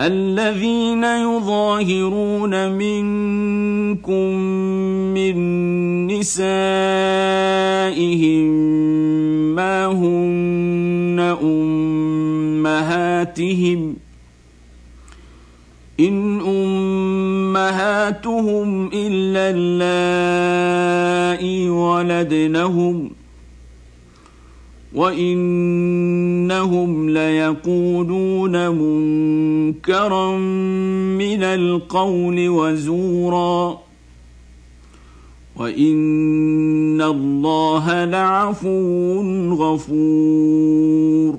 الذين يظاهرون منكم من نسائهم ما هن أمهاتهم إن أمهاتهم إلا اللائي ولدنهم وانهم ليقولون منكرا من القول وزورا وان الله لعفو غفور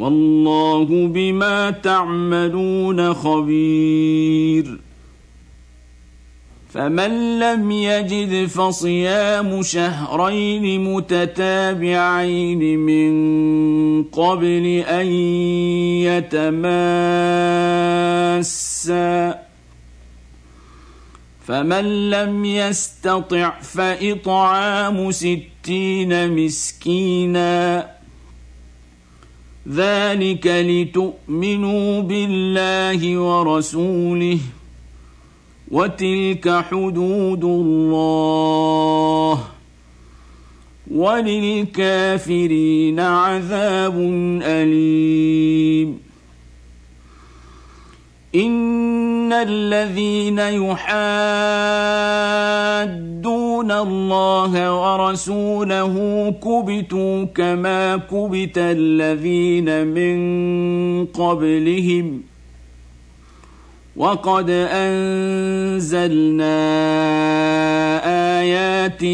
والله بما تعملون خبير. فمن لم يجد فصيام شهرين متتابعين من قبل أن يتماسا. فمن لم يستطع فإطعام ستين مسكينا. ذلك لتؤمنوا بالله ورسوله وتلك حدود الله وللكافرين عذاب أليم. إن الذين يحادون الله ورسوله كبتوا كما كبت الذين من قبلهم وقد انزلنا ايات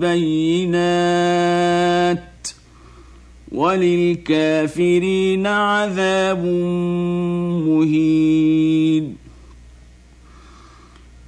بينات وللكافرين عذاب مهين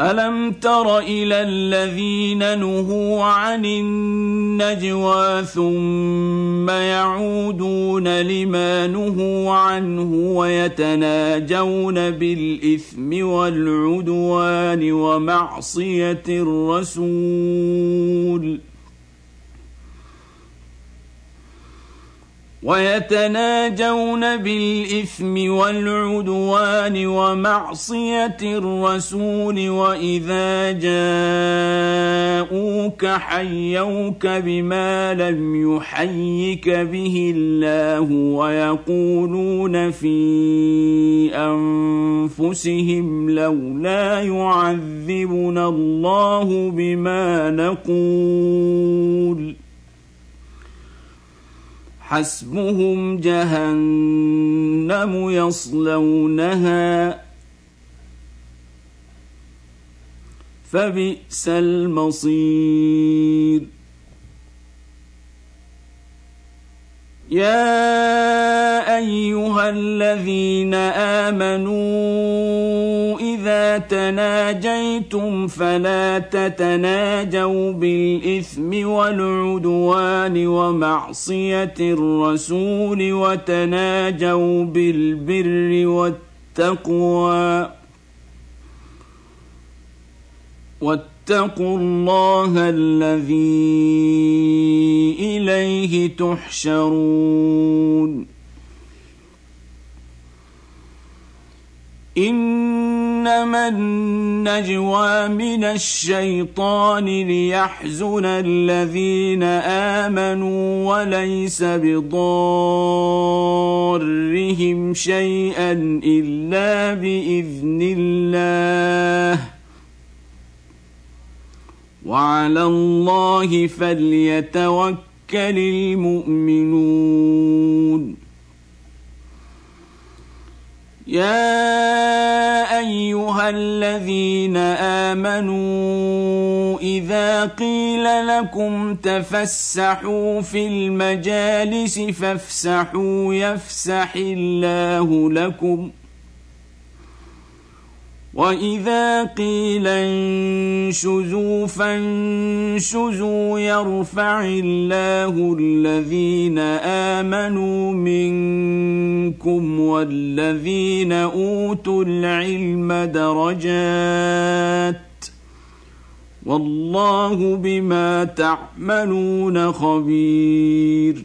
ألم تر إلى الذين نهوا عن النجوى ثم يعودون لما نهوا عنه ويتناجون بالإثم والعدوان ومعصية الرسول؟ ويتناجون بالإثم والعدوان ومعصية الرسول وإذا جاءوك حيوك بما لم يحيك به الله ويقولون في أنفسهم لولا يعذبنا الله بما نقول. حسبهم جهنم يصلونها. فبئس المصير. يا أيها الذين آمنوا إذا تناجيتم فلا تتناجوا بالإثم والعدوان ومعصية الرسول وتناجوا بالبر والتقوى واتقوا الله الذي إليه تحشرون. إنما النجوى من الشيطان ليحزن الذين آمنوا وليس بضارهم شيئا إلا بإذن الله. وعلى الله فليتوكل المؤمنون. يا أيها الذين آمنوا إذا قيل لكم تفسحوا في المجالس فافسحوا يفسح الله لكم واذا قيل انشزوا فانشزوا يرفع الله الذين امنوا منكم والذين اوتوا العلم درجات والله بما تعملون خبير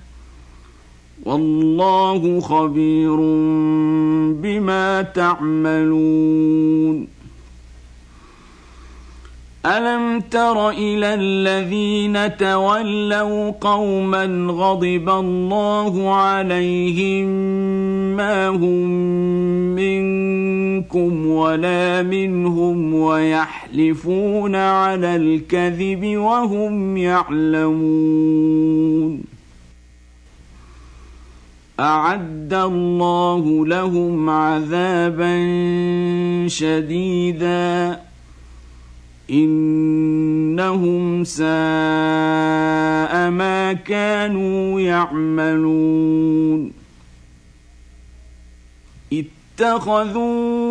والله خبير بما تعملون. ألم تر إلى الذين تولوا قوما غضب الله عليهم ما هم منكم ولا منهم ويحلفون على الكذب وهم يعلمون. أعد الله لهم عذابا شديدا. إنهم ساء ما كانوا يعملون. اتخذوا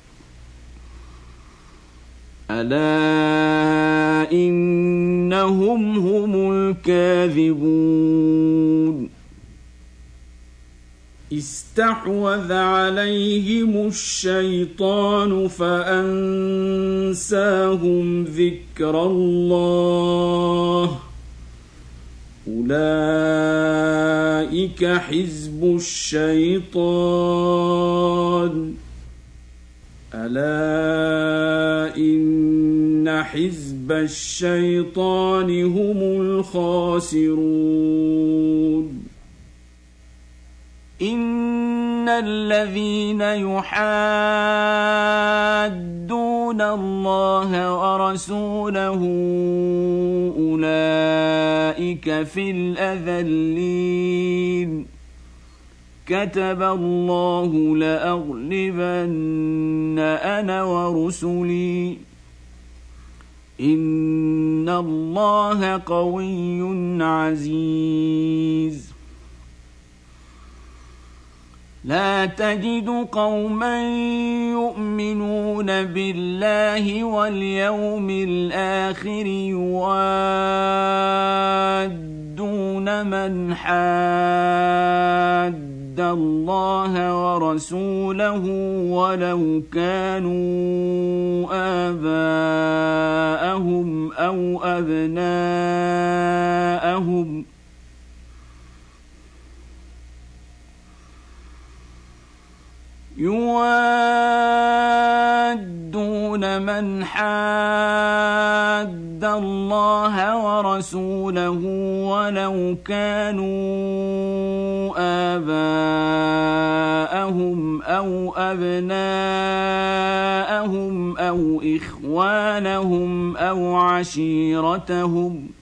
ألا إنهم هم الكاذبون. استحوذ عليهم الشيطان فأنساهم ذكر الله. أولئك حزب الشيطان. ألا ان حزب الشيطان هم الخاسرون. إن الذين يحادون الله ورسوله أولئك في الأذلين. كتب الله لأغلبن أنا ورسلي. ان الله قوي عزيز. لا تجد قوما يؤمنون بالله واليوم الآخر يوادون من حاد الله ورسوله ولو كانوا اباءهم أو ابناءهم يوادون من حاد الله ورسوله ولو كانوا آباءهم أو أبناءهم أو إخوانهم أو عشيرتهم ۖ